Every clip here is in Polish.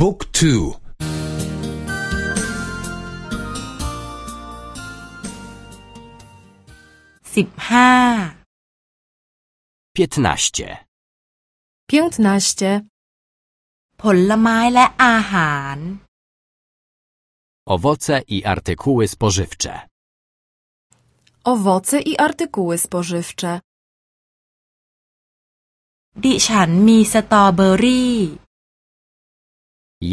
บุ๊กทูสิบห้า piętnaście, piętnaście, ผลไม้และอาหาร owoce i artykuły spożywcze, owoce i artykuły spożywcze. ดิฉันมีสตรอเบอรี่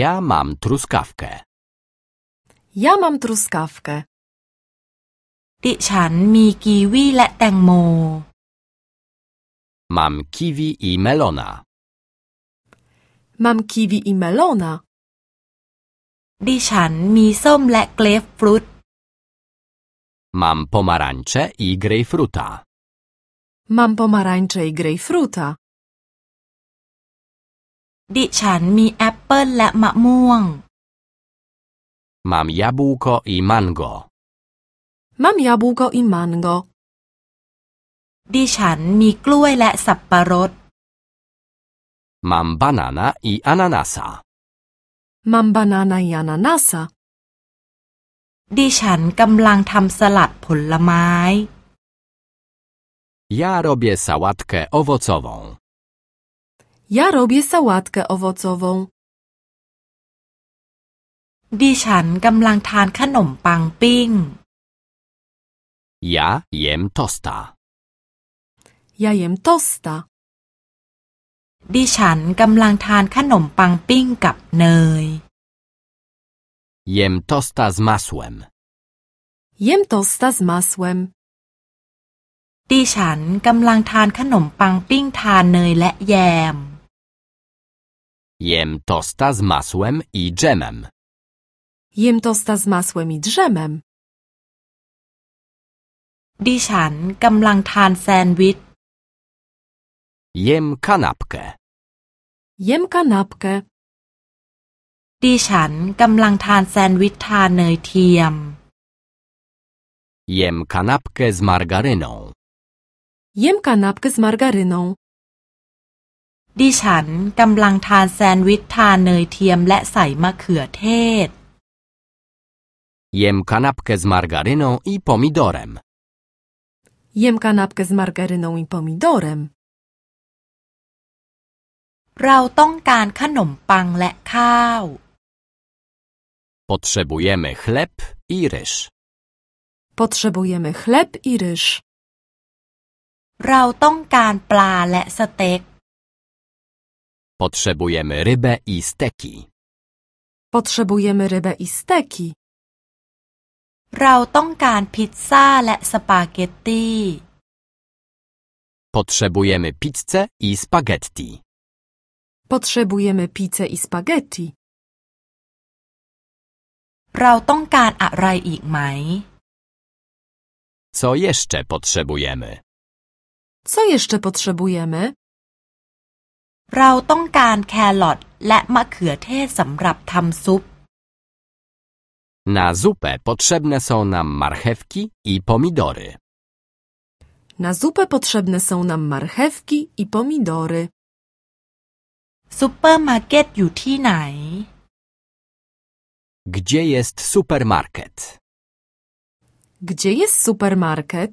ja mam truskawkę, Ja mam truskawkę. ดิฉันมีกีวีและแตงโม mam kiwi i melona, Mam kiwi i melona. ดิฉันมีส้มและเกรฟฟรุต mam pomarańcze i grejpfruta, Mam pomarańcze i grejpfruta. ดิฉันมีแอปเปิลและมะม่วง mam jabłko i mango, Mam jabłko i mango. ดิฉันมีกล้วยและสับปะรด mam banana i ananasa, Mam banana i ananasa. ดิฉันกำลังทำสลัดผลไม้ ja robię sałatkę owocową, Ja robię sałatkę owocową. ดิฉันกำลังทานขนมปังปิ้ง ja jem tosta, Ja jem tosta. ดิฉันกำลังทานขนมปังปิ้งกับเนย jem tosta z masłem, Jem tosta z masłem. ดิฉันกำลังทานขนมปังปิ้งทานเนยและแยม jem tosta z masłem i dżemem, Jem tosta z masłem i drzemem. ดิฉันกำลังทานแซนด์วิช jem kanapkę, Jem kanapkę. ดิฉันกำลังทานแซนด์วิชทานเนยเทียม jem kanapkę z margaryną, Jem kanapkę z margaryną. ดิฉันกำลังทานแซนด์วิชทานเนยเทียมและใส่มะเขือเทศ jem kanapkę z margaryną i pomidorem, Jem kanapkę z margaryną i pomidorem. เราต้องการขนมปังและข้าว potrzebujemy chleb i ryż, Potrzebujemy chleb i ryż. เราต้องการปลาและสเต็ก potrzebujemy rybę i steki, Potrzebujemy rybę i steki. เราต้องการพิซซ่าและสปาเกตตี potrzebujemy pizzę i spaghetti, Potrzebujemy pizzę i spaghetti. เราต้องการอะไรอีกไหม co jeszcze potrzebujemy, Co jeszcze potrzebujemy? เราต้องการแครอทและมะเขือเทศสำหรับทำซุป na zupę potrzebne są nam marchewki i pomidory, Na zupę potrzebne są nam marchewki i pomidory. ซูเปอร์มาร์เก็ตอยู่ที่ไหน gdzie jest supermarket, Gdzie jest supermarket?